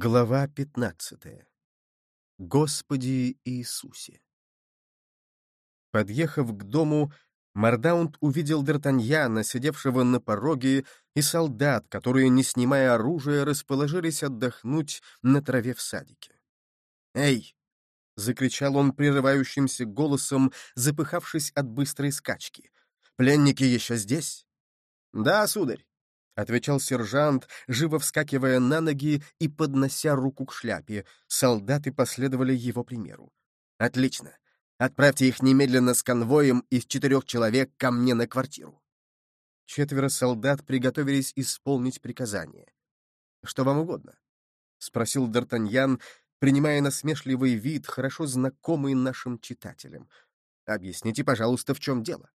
Глава 15. Господи Иисусе. Подъехав к дому, Мардаунд увидел Д'Артаньяна, сидевшего на пороге, и солдат, которые, не снимая оружия, расположились отдохнуть на траве в садике. «Эй!» — закричал он прерывающимся голосом, запыхавшись от быстрой скачки. «Пленники еще здесь?» «Да, сударь», — отвечал сержант, живо вскакивая на ноги и поднося руку к шляпе. Солдаты последовали его примеру. «Отлично. Отправьте их немедленно с конвоем из четырех человек ко мне на квартиру». Четверо солдат приготовились исполнить приказание. «Что вам угодно?» — спросил Д'Артаньян, принимая насмешливый вид, хорошо знакомый нашим читателям. «Объясните, пожалуйста, в чем дело?»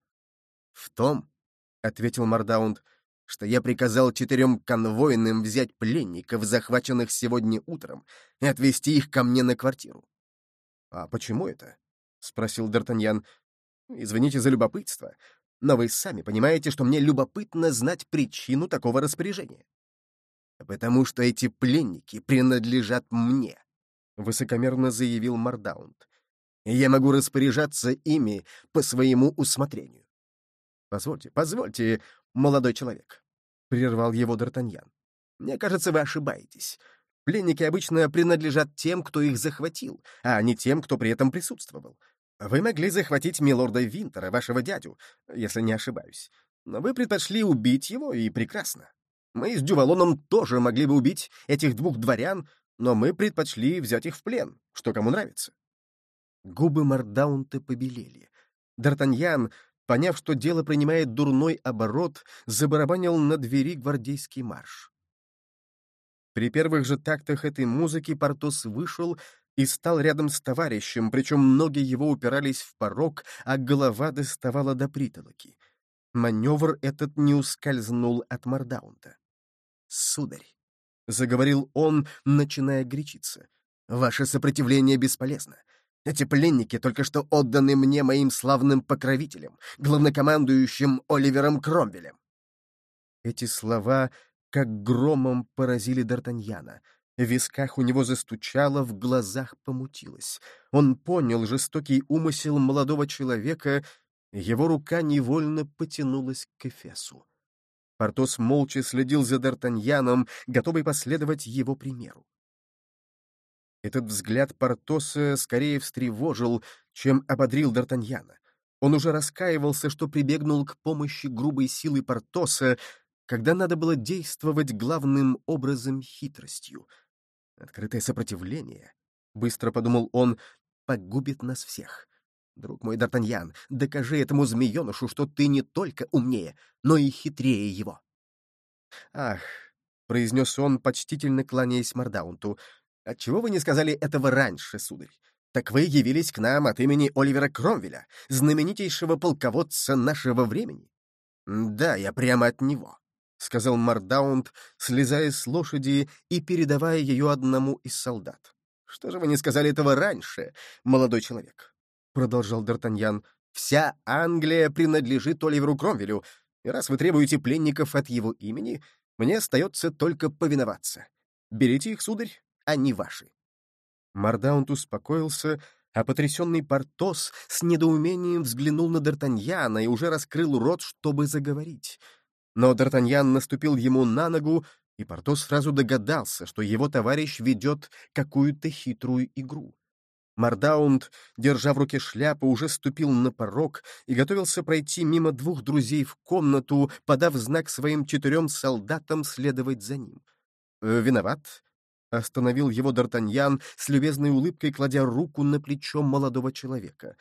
«В том», — ответил Мардаунд, — что я приказал четырем конвойным взять пленников, захваченных сегодня утром, и отвезти их ко мне на квартиру. — А почему это? — спросил Д'Артаньян. — Извините за любопытство, но вы сами понимаете, что мне любопытно знать причину такого распоряжения. — Потому что эти пленники принадлежат мне, — высокомерно заявил Мардаунд. — я могу распоряжаться ими по своему усмотрению. — Позвольте, позвольте, молодой человек», — прервал его Д'Артаньян. «Мне кажется, вы ошибаетесь. Пленники обычно принадлежат тем, кто их захватил, а не тем, кто при этом присутствовал. Вы могли захватить милорда Винтера, вашего дядю, если не ошибаюсь. Но вы предпочли убить его, и прекрасно. Мы с Дювалоном тоже могли бы убить этих двух дворян, но мы предпочли взять их в плен, что кому нравится». Губы Мардаунта побелели. Д'Артаньян, поняв, что дело принимает дурной оборот, забарабанил на двери гвардейский марш. При первых же тактах этой музыки Портос вышел и стал рядом с товарищем, причем ноги его упирались в порог, а голова доставала до притолоки. Маневр этот не ускользнул от Мардаунта. «Сударь», — заговорил он, начиная гречиться, — «ваше сопротивление бесполезно. Эти пленники только что отданы мне моим славным покровителем, главнокомандующим Оливером Кромвелем. Эти слова как громом поразили Д'Артаньяна. В висках у него застучало, в глазах помутилось. Он понял жестокий умысел молодого человека, его рука невольно потянулась к Эфесу. Портос молча следил за Д'Артаньяном, готовый последовать его примеру. Этот взгляд Портоса скорее встревожил, чем ободрил Д'Артаньяна. Он уже раскаивался, что прибегнул к помощи грубой силы Портоса, когда надо было действовать главным образом хитростью. Открытое сопротивление, — быстро подумал он, — погубит нас всех. Друг мой Д'Артаньян, докажи этому змеенышу, что ты не только умнее, но и хитрее его. «Ах», — произнес он, почтительно кланяясь Мардаунту, Отчего вы не сказали этого раньше, сударь? Так вы явились к нам от имени Оливера Кромвеля, знаменитейшего полководца нашего времени. Да, я прямо от него, — сказал Мардаунд, слезая с лошади и передавая ее одному из солдат. Что же вы не сказали этого раньше, молодой человек? — продолжал Д'Артаньян. Вся Англия принадлежит Оливеру Кромвелю, и раз вы требуете пленников от его имени, мне остается только повиноваться. Берите их, сударь, они ваши. Мардаунд успокоился, а потрясенный Портос с недоумением взглянул на Д'Артаньяна и уже раскрыл рот, чтобы заговорить. Но Д'Артаньян наступил ему на ногу, и Портос сразу догадался, что его товарищ ведет какую-то хитрую игру. Мардаунд, держа в руке шляпу, уже ступил на порог и готовился пройти мимо двух друзей в комнату, подав знак своим четырем солдатам следовать за ним. «Э, «Виноват», Остановил его Д'Артаньян с любезной улыбкой, кладя руку на плечо молодого человека.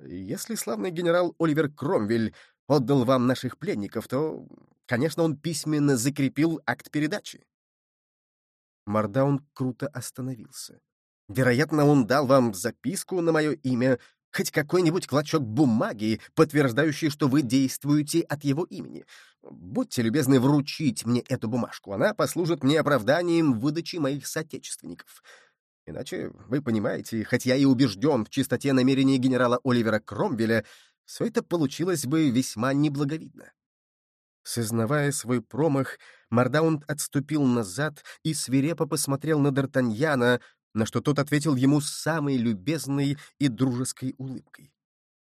«Если славный генерал Оливер Кромвель отдал вам наших пленников, то, конечно, он письменно закрепил акт передачи». Мардаун круто остановился. «Вероятно, он дал вам записку на мое имя, хоть какой-нибудь клочок бумаги, подтверждающий, что вы действуете от его имени. Будьте любезны вручить мне эту бумажку. Она послужит мне оправданием выдачи моих соотечественников. Иначе, вы понимаете, хоть я и убежден в чистоте намерений генерала Оливера Кромвеля, все это получилось бы весьма неблаговидно. Сознавая свой промах, Мардаунд отступил назад и свирепо посмотрел на Д'Артаньяна, на что тот ответил ему самой любезной и дружеской улыбкой.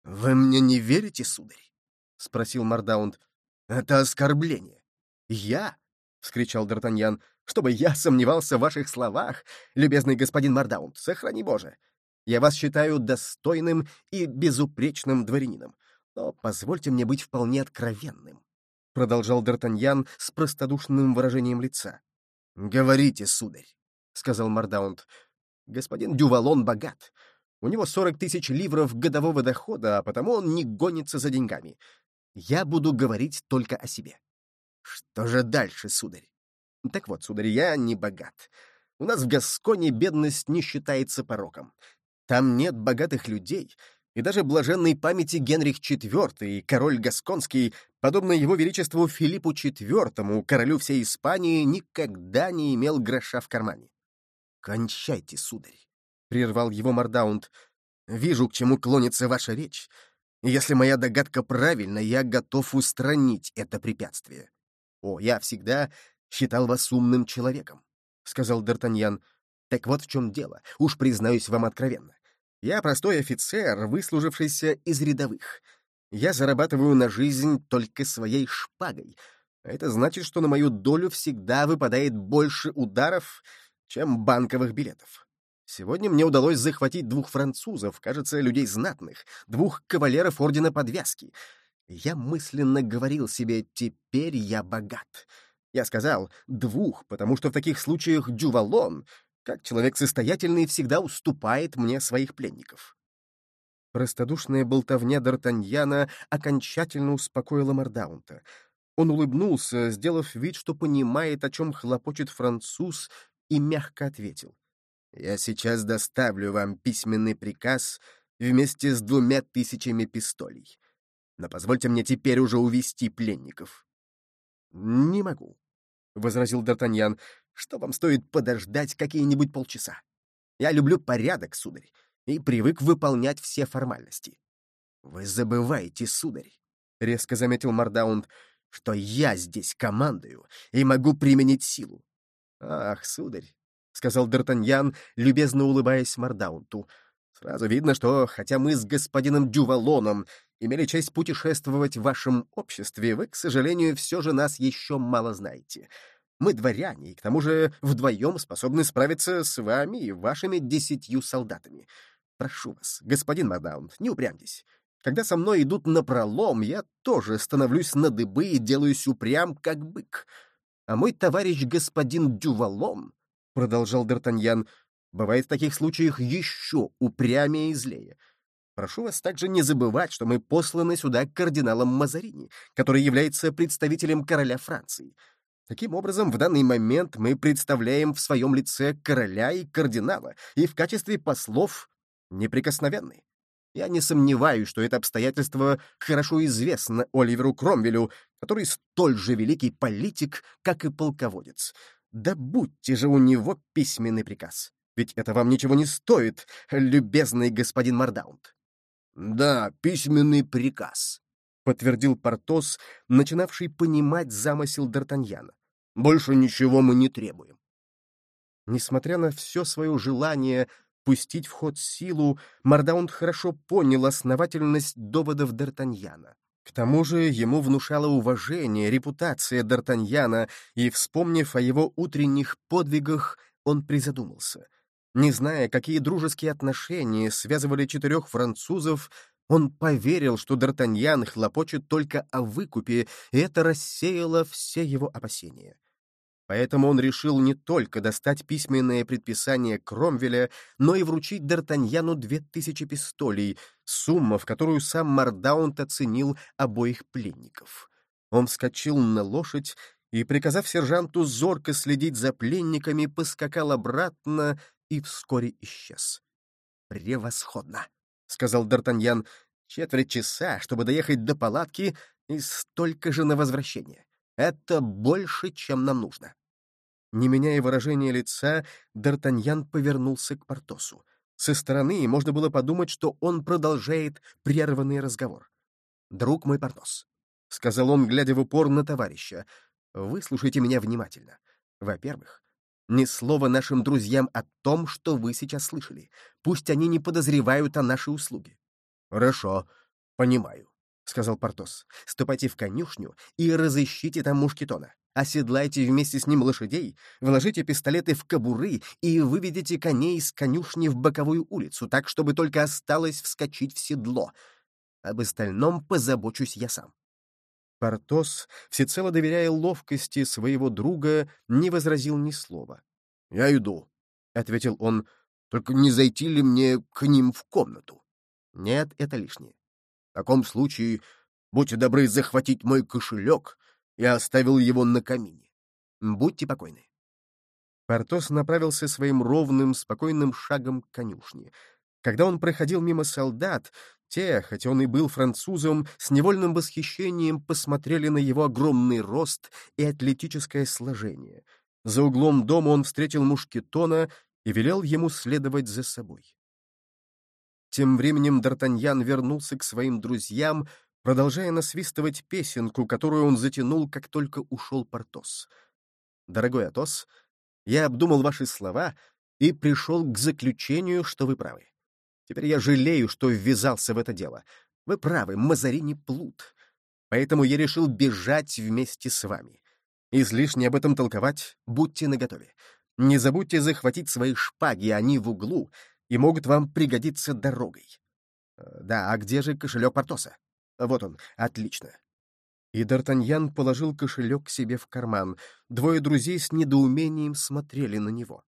«Вы мне не верите, сударь?» — спросил Мардаунд. «Это оскорбление». «Я?» — вскричал Д'Артаньян. «Чтобы я сомневался в ваших словах, любезный господин Мардаунд, сохрани Боже! Я вас считаю достойным и безупречным дворянином, но позвольте мне быть вполне откровенным продолжал Д'Артаньян с простодушным выражением лица. «Говорите, сударь», — сказал Мардаунд. «Господин Дювалон богат. У него сорок тысяч ливров годового дохода, а потому он не гонится за деньгами. Я буду говорить только о себе». «Что же дальше, сударь?» «Так вот, сударь, я не богат. У нас в Гасконе бедность не считается пороком. Там нет богатых людей, и даже блаженной памяти Генрих IV, король Гасконский, подобно его величеству Филиппу IV, королю всей Испании, никогда не имел гроша в кармане. «Кончайте, сударь!» — прервал его Мордаунд. «Вижу, к чему клонится ваша речь. Если моя догадка правильна, я готов устранить это препятствие. О, я всегда считал вас умным человеком», — сказал Д'Артаньян. «Так вот в чем дело, уж признаюсь вам откровенно. Я простой офицер, выслужившийся из рядовых. Я зарабатываю на жизнь только своей шпагой. Это значит, что на мою долю всегда выпадает больше ударов, чем банковых билетов. Сегодня мне удалось захватить двух французов, кажется, людей знатных, двух кавалеров Ордена Подвязки. Я мысленно говорил себе «теперь я богат». Я сказал «двух», потому что в таких случаях Дювалон, как человек состоятельный всегда уступает мне своих пленников. Простодушная болтовня Д'Артаньяна окончательно успокоила Мардаунта. Он улыбнулся, сделав вид, что понимает, о чем хлопочет француз, и мягко ответил. «Я сейчас доставлю вам письменный приказ вместе с двумя тысячами пистолей. Но позвольте мне теперь уже увести пленников». «Не могу», — возразил Д'Артаньян что вам стоит подождать какие-нибудь полчаса. Я люблю порядок, сударь, и привык выполнять все формальности. Вы забываете, сударь, — резко заметил Мардаунд, — что я здесь командую и могу применить силу. Ах, сударь, — сказал Д'Артаньян, любезно улыбаясь Мардаунту, — сразу видно, что, хотя мы с господином Дювалоном имели честь путешествовать в вашем обществе, вы, к сожалению, все же нас еще мало знаете. Мы дворяне, и к тому же вдвоем способны справиться с вами и вашими десятью солдатами. Прошу вас, господин Мадаунд, не упрямьтесь. Когда со мной идут на пролом, я тоже становлюсь на дыбы и делаюсь упрям, как бык. А мой товарищ господин Дювалон, — продолжал Д'Артаньян, — бывает в таких случаях еще упрямее и злее. Прошу вас также не забывать, что мы посланы сюда кардиналом Мазарини, который является представителем короля Франции. Таким образом, в данный момент мы представляем в своем лице короля и кардинала, и в качестве послов неприкосновенны. Я не сомневаюсь, что это обстоятельство хорошо известно Оливеру Кромвелю, который столь же великий политик, как и полководец. Да будьте же у него письменный приказ. Ведь это вам ничего не стоит, любезный господин Мардаунд. Да, письменный приказ, подтвердил Портос, начинавший понимать замысел Д'Артаньяна. «Больше ничего мы не требуем». Несмотря на все свое желание пустить в ход силу, Мардаунд хорошо понял основательность доводов Д'Артаньяна. К тому же ему внушало уважение репутация Д'Артаньяна, и, вспомнив о его утренних подвигах, он призадумался. Не зная, какие дружеские отношения связывали четырех французов, он поверил, что Д'Артаньян хлопочет только о выкупе, и это рассеяло все его опасения. Поэтому он решил не только достать письменное предписание Кромвеля, но и вручить Д'Артаньяну две тысячи пистолей, сумма, в которую сам Мардаунт оценил обоих пленников. Он вскочил на лошадь и, приказав сержанту зорко следить за пленниками, поскакал обратно и вскоре исчез. «Превосходно!» — сказал Д'Артаньян. «Четверть часа, чтобы доехать до палатки, и столько же на возвращение. Это больше, чем нам нужно». Не меняя выражения лица, Д'Артаньян повернулся к Портосу. Со стороны можно было подумать, что он продолжает прерванный разговор. «Друг мой Портос, — сказал он, глядя в упор на товарища, — выслушайте меня внимательно. Во-первых, ни слова нашим друзьям о том, что вы сейчас слышали. Пусть они не подозревают о нашей услуге. — Хорошо, понимаю, — сказал Портос. — Ступайте в конюшню и разыщите там мушкетона. Оседлайте вместе с ним лошадей, вложите пистолеты в кобуры и выведите коней из конюшни в боковую улицу, так, чтобы только осталось вскочить в седло. Об остальном позабочусь я сам. Портос, всецело доверяя ловкости своего друга, не возразил ни слова. — Я иду, — ответил он, — только не зайти ли мне к ним в комнату? — Нет, это лишнее. — В таком случае будьте добры захватить мой кошелек. Я оставил его на камине. Будьте покойны. Портос направился своим ровным, спокойным шагом к конюшне. Когда он проходил мимо солдат, те, хотя он и был французом, с невольным восхищением посмотрели на его огромный рост и атлетическое сложение. За углом дома он встретил мушкетона и велел ему следовать за собой. Тем временем Д'Артаньян вернулся к своим друзьям, продолжая насвистывать песенку, которую он затянул, как только ушел Портос. «Дорогой Атос, я обдумал ваши слова и пришел к заключению, что вы правы. Теперь я жалею, что ввязался в это дело. Вы правы, Мазарини плут. Поэтому я решил бежать вместе с вами. Излишне об этом толковать, будьте наготове. Не забудьте захватить свои шпаги, они в углу, и могут вам пригодиться дорогой. Э, да, а где же кошелек Портоса? Вот он, отлично. И Д'Артаньян положил кошелек себе в карман. Двое друзей с недоумением смотрели на него.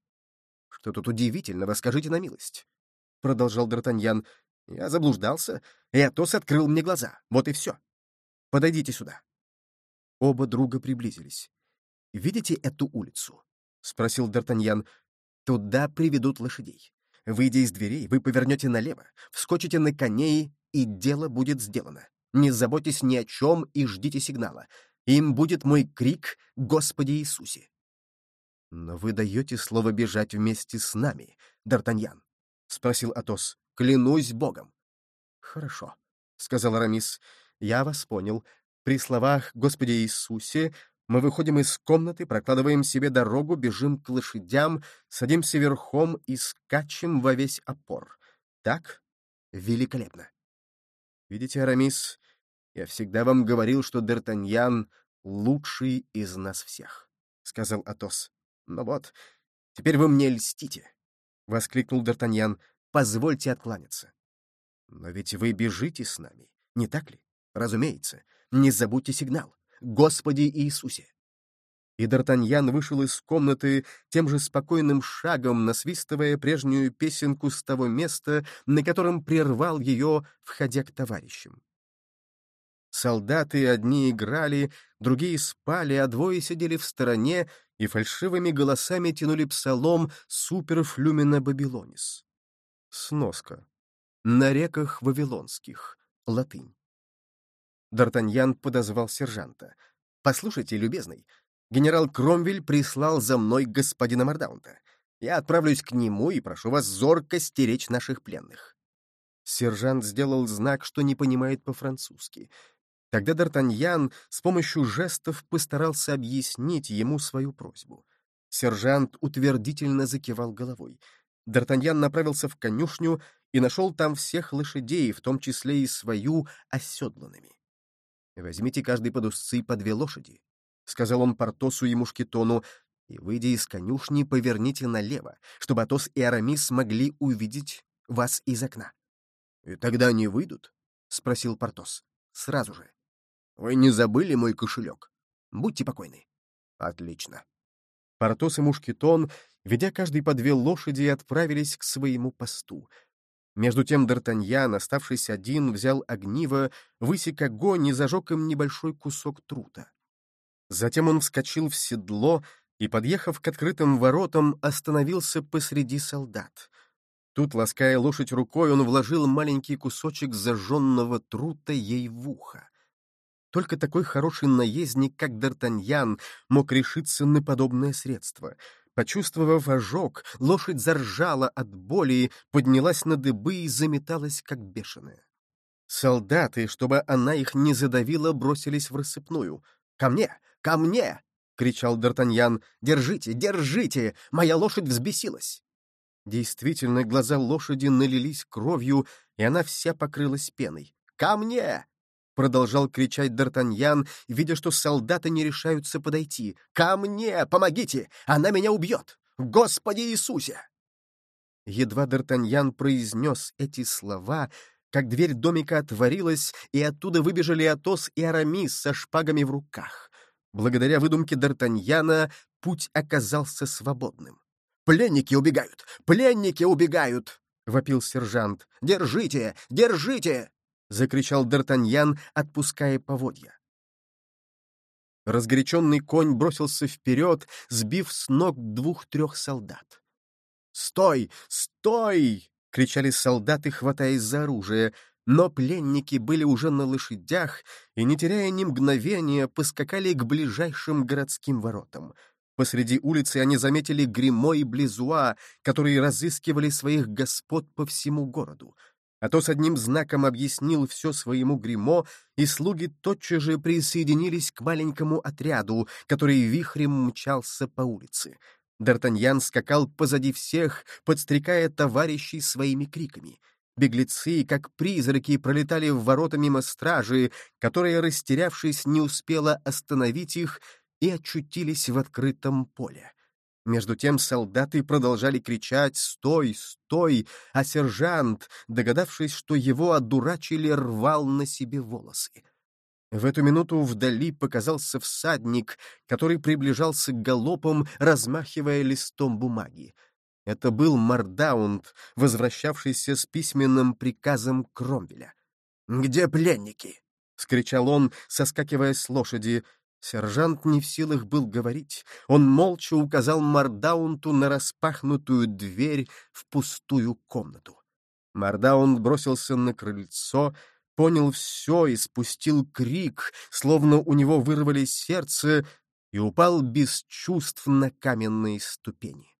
«Что тут удивительного, скажите на милость?» — продолжал Д'Артаньян. «Я заблуждался, и Атос открыл мне глаза. Вот и все. Подойдите сюда». Оба друга приблизились. «Видите эту улицу?» — спросил Д'Артаньян. «Туда приведут лошадей. Выйдя из дверей, вы повернете налево, вскочите на коней, и дело будет сделано. Не заботьтесь ни о чем и ждите сигнала. Им будет мой крик «Господи Иисусе!» «Но вы даете слово бежать вместе с нами, Д'Артаньян?» — спросил Атос. «Клянусь Богом». «Хорошо», — сказал Арамис. «Я вас понял. При словах «Господи Иисусе» мы выходим из комнаты, прокладываем себе дорогу, бежим к лошадям, садимся верхом и скачем во весь опор. Так? Великолепно. Видите, Арамис, я всегда вам говорил, что Д'Артаньян — лучший из нас всех, — сказал Атос. Но вот, теперь вы мне льстите. — воскликнул Д'Артаньян. — Позвольте откланяться. — Но ведь вы бежите с нами, не так ли? Разумеется. Не забудьте сигнал. Господи Иисусе! И Д'Артаньян вышел из комнаты тем же спокойным шагом, насвистывая прежнюю песенку с того места, на котором прервал ее, входя к товарищам. Солдаты одни играли, другие спали, а двое сидели в стороне и фальшивыми голосами тянули псалом «Суперфлюмина Бабилонис». Сноска. На реках Вавилонских. Латынь. Д'Артаньян подозвал сержанта. «Послушайте, любезный, генерал Кромвель прислал за мной господина Мардаунта. Я отправлюсь к нему и прошу вас зорко стеречь наших пленных». Сержант сделал знак, что не понимает по-французски — Тогда Д'Артаньян с помощью жестов постарался объяснить ему свою просьбу. Сержант утвердительно закивал головой. Д'Артаньян направился в конюшню и нашел там всех лошадей, в том числе и свою, оседланными. «Возьмите каждый под узцы по две лошади», — сказал он Портосу и Мушкетону, «и, выйдя из конюшни, поверните налево, чтобы Атос и Арамис могли увидеть вас из окна». «И тогда они выйдут?» — спросил Портос. «Сразу же. Вы не забыли мой кошелек? Будьте покойны. Отлично. Портос и Мушкетон, ведя каждый по две лошади, отправились к своему посту. Между тем Д'Артаньян, оставшись один, взял огниво, высек огонь и зажег им небольшой кусок трута. Затем он вскочил в седло и, подъехав к открытым воротам, остановился посреди солдат. Тут, лаская лошадь рукой, он вложил маленький кусочек зажженного трута ей в ухо. Только такой хороший наездник, как Д'Артаньян, мог решиться на подобное средство. Почувствовав ожог, лошадь заржала от боли, поднялась на дыбы и заметалась, как бешеная. Солдаты, чтобы она их не задавила, бросились в рассыпную. «Ко мне! Ко мне!» — кричал Д'Артаньян. «Держите! Держите! Моя лошадь взбесилась!» Действительно, глаза лошади налились кровью, и она вся покрылась пеной. «Ко мне!» — продолжал кричать Д'Артаньян, видя, что солдаты не решаются подойти. «Ко мне! Помогите! Она меня убьет! Господи Иисусе!» Едва Д'Артаньян произнес эти слова, как дверь домика отворилась, и оттуда выбежали Атос и Арамис со шпагами в руках. Благодаря выдумке Д'Артаньяна путь оказался свободным. «Пленники убегают! Пленники убегают!» — вопил сержант. «Держите! Держите!» — закричал Д'Артаньян, отпуская поводья. Разгоряченный конь бросился вперед, сбив с ног двух-трех солдат. «Стой! Стой!» — кричали солдаты, хватаясь за оружие, но пленники были уже на лошадях и, не теряя ни мгновения, поскакали к ближайшим городским воротам. Посреди улицы они заметили Гримо и Близуа, которые разыскивали своих господ по всему городу. А то с одним знаком объяснил все своему Гримо, и слуги тотчас же присоединились к маленькому отряду, который вихрем мчался по улице. Д'Артаньян скакал позади всех, подстрекая товарищей своими криками. Беглецы, как призраки, пролетали в ворота мимо стражи, которая, растерявшись, не успела остановить их и очутились в открытом поле. Между тем солдаты продолжали кричать «Стой! Стой!», а сержант, догадавшись, что его одурачили, рвал на себе волосы. В эту минуту вдали показался всадник, который приближался к галопам, размахивая листом бумаги. Это был Мардаунд, возвращавшийся с письменным приказом Кромвеля. «Где пленники?» — скричал он, соскакивая с лошади, Сержант не в силах был говорить. Он молча указал Мардаунту на распахнутую дверь в пустую комнату. Мардаунт бросился на крыльцо, понял все и спустил крик, словно у него вырвали сердце, и упал без чувств на каменные ступени.